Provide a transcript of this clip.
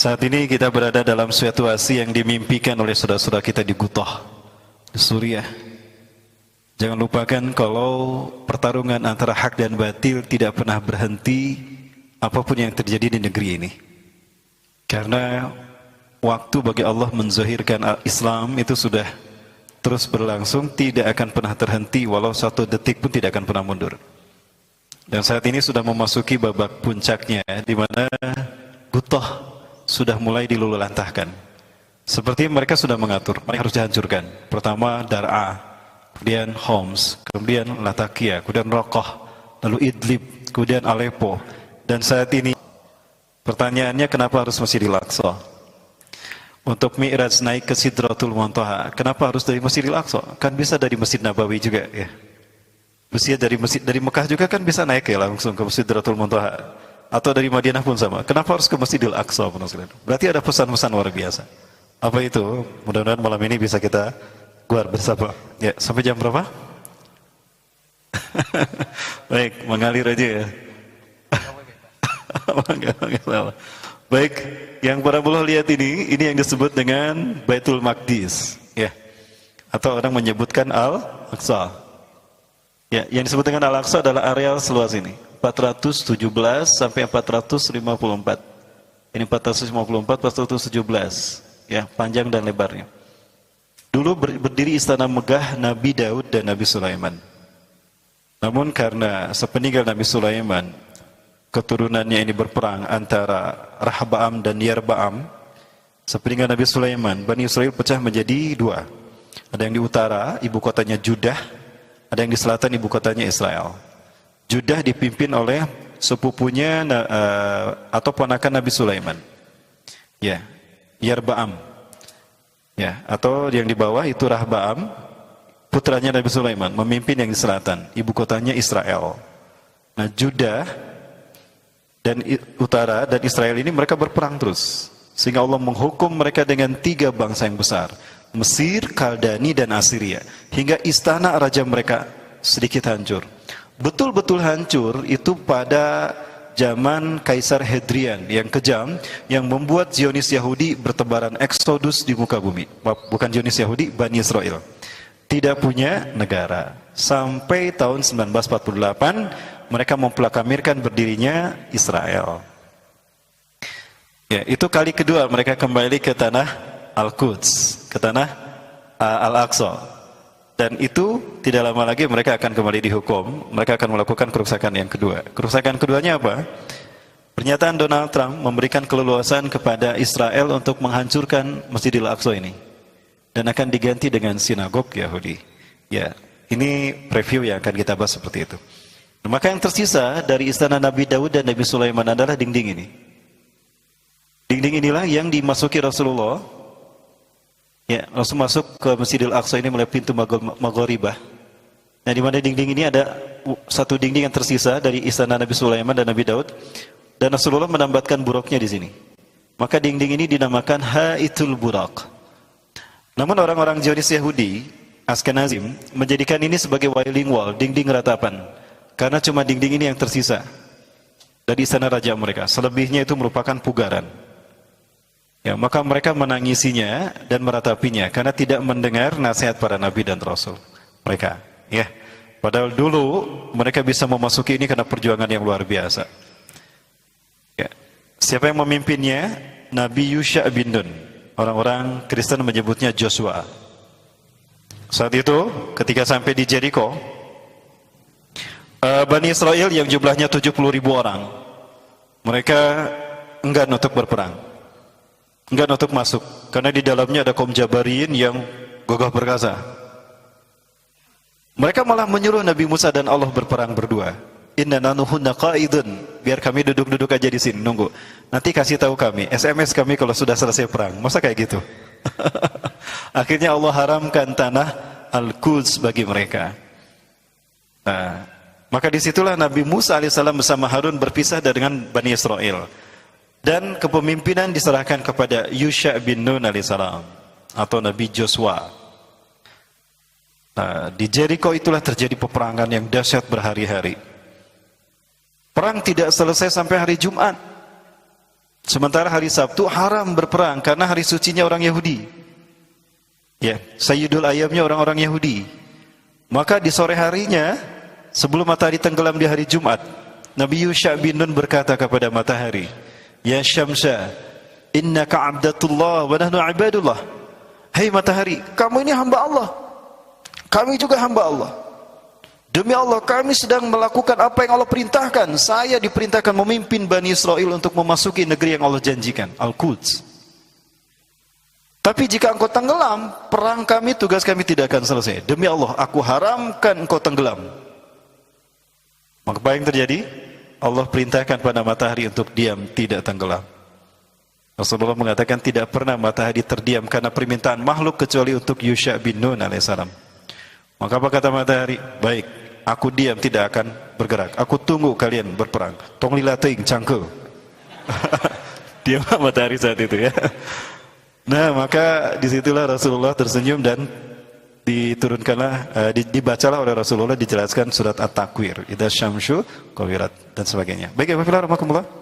Saat ini kita berada dalam situasi yang dimimpikan oleh saudara-saudara kita di Gutoh, di Suriah. Jangan lupakan kalau pertarungan antara hak dan batil tidak pernah berhenti apa pun yang terjadi di negeri ini. Karena waktu bagi Allah menzahirkan Islam itu sudah terus berlangsung, tidak akan pernah terhenti walau satu detik pun tidak akan pernah mundur. Dan saat ini sudah memasuki babak puncaknya di mana Gutoh sudah mulai dilululantahkan. Seperti mereka sudah mengatur, mereka harus dihancurkan. Pertama Dar'a, kemudian Homs, kemudian Latakia, kemudian Rokoh, lalu Idlib, kemudian Aleppo. Dan saat ini pertanyaannya kenapa harus Masjidil Aqsa? Untuk Mi'raj naik ke Sidratul Muntaha, kenapa harus dari Masjidil Aqsa? Kan bisa dari Masjid Nabawi juga ya. Bisa dari masjid dari Mekah juga kan bisa naik ya langsung ke Sidratul Muntaha atau dari Madinah pun sama. Kenapa harus ke Masjidil Aqsa Berarti ada pesan-pesan luar biasa. Apa itu? Mudah-mudahan malam ini bisa kita keluar bersama. Ya, sampai jam berapa? Baik, mengalir aja ya. Baik, yang para bulan lihat ini, ini yang disebut dengan Baitul Maqdis, ya. Atau orang menyebutkan Al-Aqsa. Ya, yang disebut dengan Al-Aqsa adalah areal seluas ini. 417 sampai 454. Ini 454, 417. Ya, panjang dan lebarnya. Dulu berdiri istana megah Nabi Daud dan Nabi Sulaiman. Namun karena sepeninggal Nabi Sulaiman, keturunannya ini berperang antara Rahbaam dan Yarbaam, sepeninggal Nabi Sulaiman, Bani Israel pecah menjadi dua. Ada yang di utara, ibu kotanya Judah, ada yang di selatan, ibu kotanya Israel. Judah dipimpin oleh sepupunya uh, atau ponakan Nabi Sulaiman. Ya, Yarbaam. Ya, atau yang di bawah itu Rahbaam, putranya Nabi Sulaiman, memimpin yang di selatan, ibu kotanya Israel. Nah, Judah dan utara dan Israel ini mereka berperang terus. Sehingga Allah menghukum mereka dengan tiga bangsa yang besar. Mesir, Kaldani, dan Assyria. Hingga istana raja mereka sedikit hancur betul-betul hancur itu pada zaman Kaisar Hadrian yang kejam yang membuat Zionis Yahudi bertebaran eksodus di muka bumi. Bukan Zionis Yahudi, Bani Israel. Tidak punya negara. Sampai tahun 1948 mereka memplakamirkan berdirinya Israel. Ya, itu kali kedua mereka kembali ke tanah Al-Quds, ke tanah uh, Al-Aqsa. Dan itu tidak lama lagi mereka akan kembali dihukum, mereka akan melakukan kerusakan yang kedua. Kerusakan keduanya apa? Pernyataan Donald Trump memberikan keleluasan kepada Israel untuk menghancurkan Masjidil Aqsa ini dan akan diganti dengan sinagog Yahudi. Ya, ini preview yang akan kita bahas seperti itu. Nah, maka yang tersisa dari istana Nabi Daud dan Nabi Sulaiman adalah dinding ini. Dinding inilah yang dimasuki Rasulullah Ya, langsung masuk ke Masjidil Aqsa ini melalui pintu Maghribah. Nah, di mana dinding ini ada satu dinding yang tersisa dari istana Nabi Sulaiman dan Nabi Daud. Dan Rasulullah menambatkan buruknya di sini. Maka dinding ini dinamakan Haitul Burak. Namun orang-orang Zionis Yahudi, Askenazim, menjadikan ini sebagai wailing wall, dinding ratapan. Karena cuma dinding ini yang tersisa dari istana raja mereka. Selebihnya itu merupakan pugaran. Ya, maka mereka menangisinya dan meratapinya karena tidak mendengar nasihat para nabi dan rasul mereka. Ya. Padahal dulu mereka bisa memasuki ini karena perjuangan yang luar biasa. Ya. Siapa yang memimpinnya? Nabi Yusha bin Nun. Orang-orang Kristen menyebutnya Joshua. Saat itu ketika sampai di Jericho, uh, Bani Israel yang jumlahnya 70 ribu orang, mereka enggan untuk berperang Enggak untuk masuk karena di dalamnya ada kaum Jabarin yang gagah perkasa. Mereka malah menyuruh Nabi Musa dan Allah berperang berdua. Inna nanuhunna qaidun. Biar kami duduk-duduk aja di sini nunggu. Nanti kasih tahu kami, SMS kami kalau sudah selesai perang. Masa kayak gitu? Akhirnya Allah haramkan tanah Al-Quds bagi mereka. Nah, maka di situlah Nabi Musa alaihissalam bersama Harun berpisah dengan Bani Israel dan kepemimpinan diserahkan kepada Yusha bin Nun alaihissalam atau Nabi Joshua. Nah, di Jericho itulah terjadi peperangan yang dahsyat berhari-hari. Perang tidak selesai sampai hari Jumat. Sementara hari Sabtu haram berperang karena hari sucinya orang Yahudi. Ya, Sayyidul Ayamnya orang-orang Yahudi. Maka di sore harinya sebelum matahari tenggelam di hari Jumat, Nabi Yusha bin Nun berkata kepada matahari, "Ya Syamsa, innaka 'abdatullah wa nahnu 'ibadullah." Hey matahari, kamu ini hamba Allah. Kami juga hamba Allah. Demi Allah kami sedang melakukan apa yang Allah perintahkan. Saya diperintahkan memimpin Bani Israel untuk memasuki negeri yang Allah janjikan, Al-Quds. Tapi jika engkau tenggelam, perang kami, tugas kami tidak akan selesai. Demi Allah, aku haramkan engkau tenggelam. Maka apa yang terjadi? Allah perintahkan pada matahari untuk diam, tidak tenggelam. Rasulullah mengatakan tidak pernah matahari terdiam karena permintaan makhluk kecuali untuk Yusha bin Nun alaihissalam. Maka apa kata matahari? Baik, aku diam tidak akan bergerak. Aku tunggu kalian berperang. Tong lila ting cangkel. diam matahari saat itu ya. Nah, maka di situlah Rasulullah tersenyum dan diturunkanlah uh, dibacalah oleh Rasulullah dijelaskan surat At-Takwir, Idza syamsu qawirat dan sebagainya. Baik, ya, Bapak